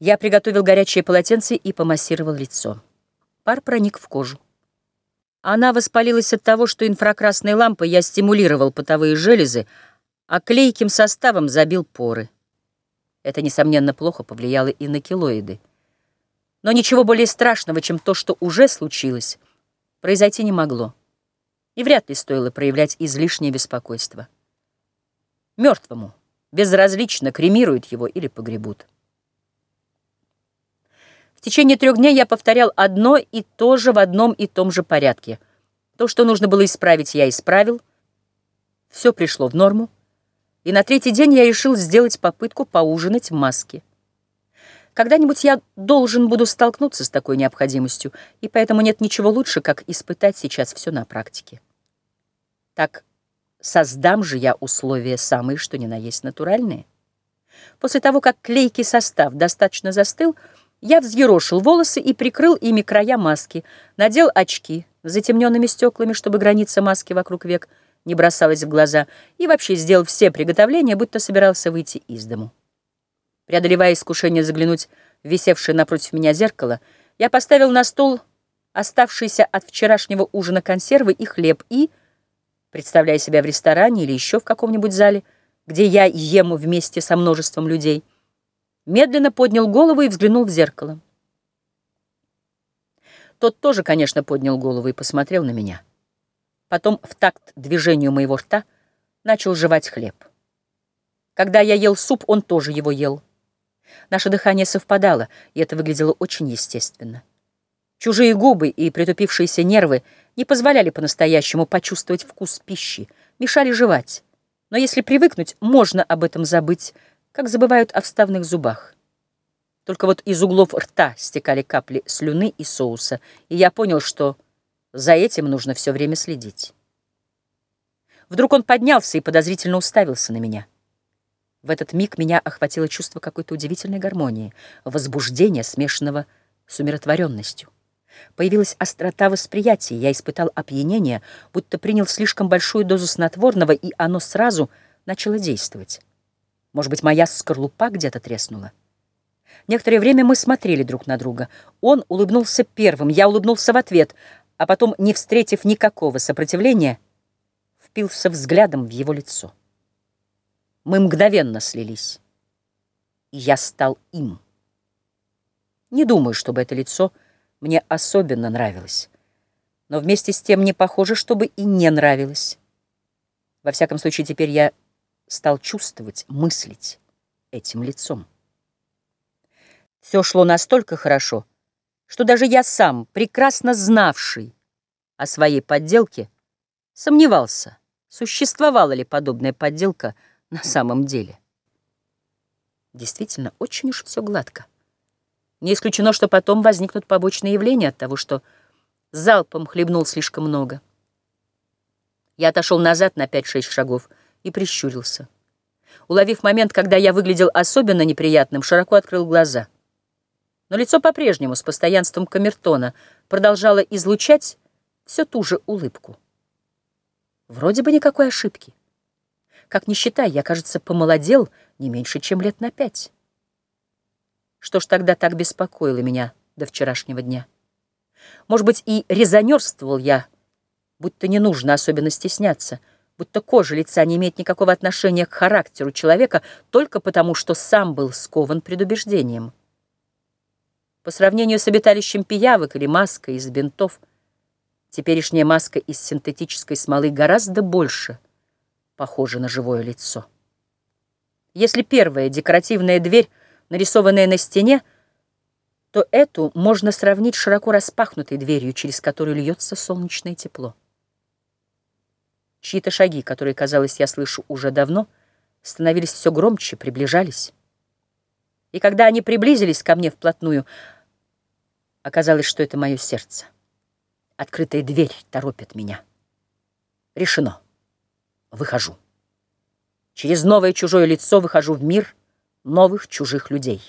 Я приготовил горячее полотенце и помассировал лицо. Пар проник в кожу. Она воспалилась от того, что инфракрасной лампой я стимулировал потовые железы, а клейким составом забил поры. Это, несомненно, плохо повлияло и на килоиды. Но ничего более страшного, чем то, что уже случилось, произойти не могло. И вряд ли стоило проявлять излишнее беспокойство. Мертвому безразлично кремируют его или погребут. В течение трех дней я повторял одно и то же в одном и том же порядке. То, что нужно было исправить, я исправил. Все пришло в норму. И на третий день я решил сделать попытку поужинать в маске. Когда-нибудь я должен буду столкнуться с такой необходимостью, и поэтому нет ничего лучше, как испытать сейчас все на практике. Так создам же я условия самые, что ни на есть натуральные. После того, как клейкий состав достаточно застыл, я взъерошил волосы и прикрыл ими края маски, надел очки с затемненными стеклами, чтобы граница маски вокруг век не бросалась в глаза, и вообще сделал все приготовления, будто собирался выйти из дому. Преодолевая искушение заглянуть в висевшее напротив меня зеркало, я поставил на стол оставшиеся от вчерашнего ужина консервы и хлеб и, представляя себя в ресторане или еще в каком-нибудь зале, где я ем вместе со множеством людей, медленно поднял голову и взглянул в зеркало. Тот тоже, конечно, поднял голову и посмотрел на меня. Потом, в такт движению моего рта, начал жевать хлеб. Когда я ел суп, он тоже его ел. Наше дыхание совпадало, и это выглядело очень естественно. Чужие губы и притупившиеся нервы не позволяли по-настоящему почувствовать вкус пищи, мешали жевать. Но если привыкнуть, можно об этом забыть, как забывают о вставных зубах. Только вот из углов рта стекали капли слюны и соуса, и я понял, что за этим нужно все время следить. Вдруг он поднялся и подозрительно уставился на меня. В этот миг меня охватило чувство какой-то удивительной гармонии, возбуждения, смешанного с умиротворенностью. Появилась острота восприятия, я испытал опьянение, будто принял слишком большую дозу снотворного, и оно сразу начало действовать. Может быть, моя скорлупа где-то треснула? Некоторое время мы смотрели друг на друга. Он улыбнулся первым, я улыбнулся в ответ, а потом, не встретив никакого сопротивления, впился взглядом в его лицо. Мы мгновенно слились, и я стал им. Не думаю, чтобы это лицо мне особенно нравилось, но вместе с тем не похоже, чтобы и не нравилось. Во всяком случае, теперь я стал чувствовать, мыслить этим лицом. Все шло настолько хорошо, что даже я сам, прекрасно знавший о своей подделке, сомневался, существовала ли подобная подделка на самом деле. Действительно, очень уж все гладко. Не исключено, что потом возникнут побочные явления от того, что залпом хлебнул слишком много. Я отошел назад на 5-6 шагов — и прищурился. Уловив момент, когда я выглядел особенно неприятным, широко открыл глаза. Но лицо по-прежнему, с постоянством камертона, продолжало излучать все ту же улыбку. Вроде бы никакой ошибки. Как ни считай, я, кажется, помолодел не меньше, чем лет на пять. Что ж тогда так беспокоило меня до вчерашнего дня? Может быть, и резонерствовал я, будто не нужно особенно стесняться — будто кожа лица не имеет никакого отношения к характеру человека только потому, что сам был скован предубеждением. По сравнению с обиталищем пиявок или маской из бинтов, теперешняя маска из синтетической смолы гораздо больше похожа на живое лицо. Если первая декоративная дверь, нарисованная на стене, то эту можно сравнить широко распахнутой дверью, через которую льется солнечное тепло. Чьи-то шаги, которые, казалось, я слышу уже давно, становились все громче, приближались. И когда они приблизились ко мне вплотную, оказалось, что это мое сердце. Открытая дверь торопит меня. Решено. Выхожу. Через новое чужое лицо выхожу в мир новых чужих людей.